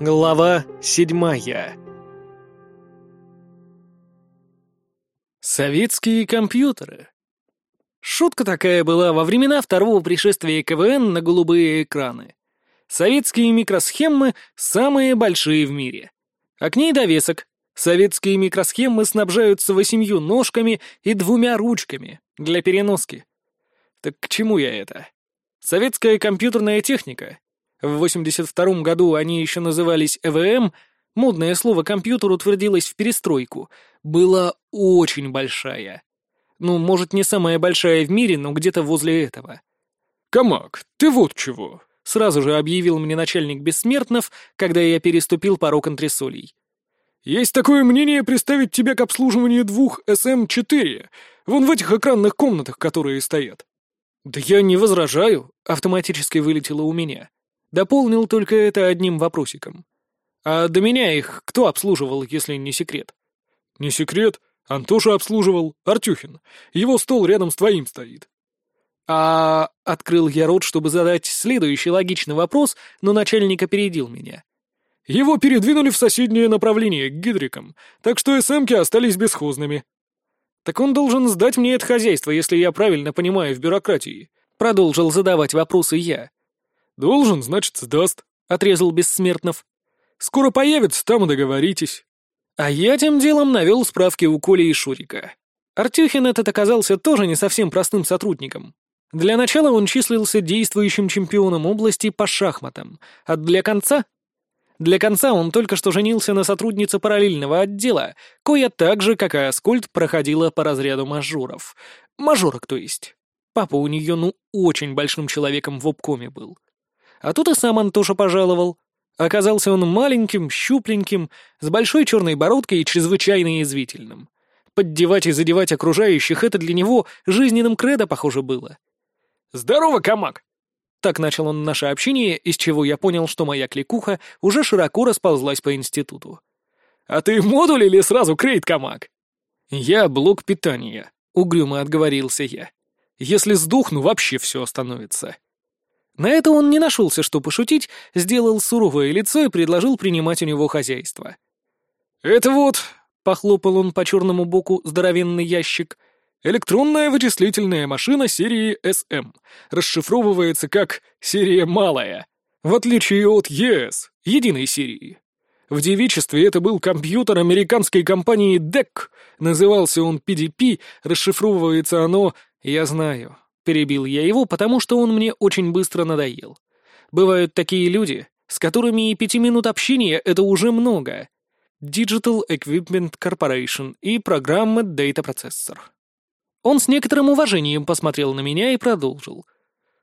Глава седьмая Советские компьютеры. Шутка такая была во времена второго пришествия КВН на голубые экраны. Советские микросхемы самые большие в мире. А к ней довесок. Советские микросхемы снабжаются восемью ножками и двумя ручками для переноски. Так к чему я это? Советская компьютерная техника. В 82 году они еще назывались ЭВМ, модное слово «компьютер» утвердилось в перестройку, была очень большая. Ну, может, не самая большая в мире, но где-то возле этого. «Камак, ты вот чего!» — сразу же объявил мне начальник Бессмертнов, когда я переступил порог антресолей. «Есть такое мнение представить тебя к обслуживанию двух СМ-4, вон в этих экранных комнатах, которые стоят». «Да я не возражаю», — автоматически вылетело у меня. Дополнил только это одним вопросиком. «А до меня их кто обслуживал, если не секрет?» «Не секрет. Антоша обслуживал. Артюхин. Его стол рядом с твоим стоит». «А...» — открыл я рот, чтобы задать следующий логичный вопрос, но начальник опередил меня. «Его передвинули в соседнее направление, к гидрикам, так что СМки остались бесхозными». «Так он должен сдать мне это хозяйство, если я правильно понимаю в бюрократии», — продолжил задавать вопросы я. «Должен, значит, сдаст», — отрезал Бессмертнов. «Скоро появится, там и договоритесь». А я тем делом навел справки у Коли и Шурика. Артюхин этот оказался тоже не совсем простым сотрудником. Для начала он числился действующим чемпионом области по шахматам, а для конца... Для конца он только что женился на сотруднице параллельного отдела, кое так же, как и Аскольд, проходила по разряду мажоров. Мажорок, то есть. Папа у нее, ну, очень большим человеком в обкоме был. А тут и сам Антоша пожаловал. Оказался он маленьким, щупленьким, с большой черной бородкой и чрезвычайно язвительным. Поддевать и задевать окружающих — это для него жизненным кредо, похоже, было. «Здорово, Камак!» Так начал он наше общение, из чего я понял, что моя кликуха уже широко расползлась по институту. «А ты модуль или сразу крейт, Камак?» «Я блок питания», — угрюмо отговорился я. «Если сдохну, вообще все остановится». На это он не нашелся, что пошутить, сделал суровое лицо и предложил принимать у него хозяйство. «Это вот», — похлопал он по черному боку здоровенный ящик, «электронная вычислительная машина серии SM. Расшифровывается как «серия малая», в отличие от ЕС, единой серии. В девичестве это был компьютер американской компании DEC, назывался он PDP, расшифровывается оно «я знаю», Перебил я его, потому что он мне очень быстро надоел. Бывают такие люди, с которыми и пяти минут общения — это уже много. Digital Equipment Corporation и программа Data Processor. Он с некоторым уважением посмотрел на меня и продолжил.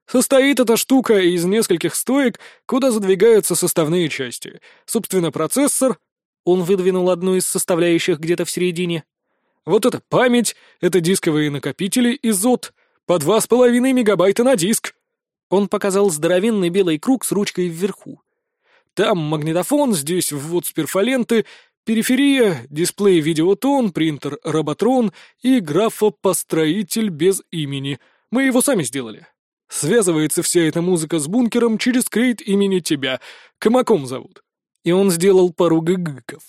Состоит эта штука из нескольких стоек, куда задвигаются составные части. Собственно, процессор... Он выдвинул одну из составляющих где-то в середине. Вот это память, это дисковые накопители и ЗОТ — по два с половиной мегабайта на диск!» Он показал здоровенный белый круг с ручкой вверху. «Там магнитофон, здесь ввод сперфоленты, периферия, дисплей видеотон, принтер роботрон и графопостроитель без имени. Мы его сами сделали. Связывается вся эта музыка с бункером через крейт имени тебя. Камаком зовут». И он сделал пару гыгыков.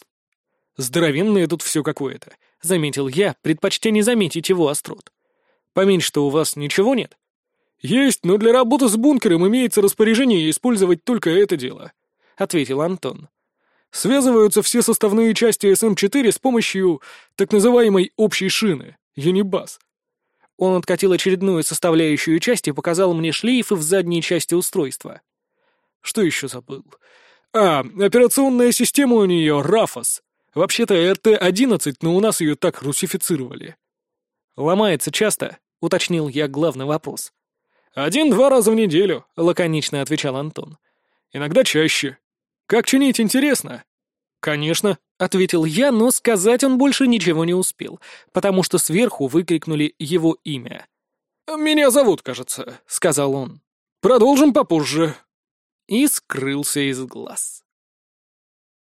«Здоровенное тут все какое-то», — заметил я, предпочтя не заметить его острот. Поменьше-то у вас ничего нет?» «Есть, но для работы с бункером имеется распоряжение использовать только это дело», — ответил Антон. «Связываются все составные части СМ-4 с помощью так называемой общей шины, Юнибас». Он откатил очередную составляющую часть и показал мне шлейфы в задней части устройства. Что еще забыл? А, операционная система у нее Рафос. Вообще-то РТ-11, но у нас ее так русифицировали. Ломается часто, — уточнил я главный вопрос. «Один-два раза в неделю», — лаконично отвечал Антон. «Иногда чаще. Как чинить, интересно?» «Конечно», — ответил я, но сказать он больше ничего не успел, потому что сверху выкрикнули его имя. «Меня зовут, кажется», — сказал он. «Продолжим попозже». И скрылся из глаз.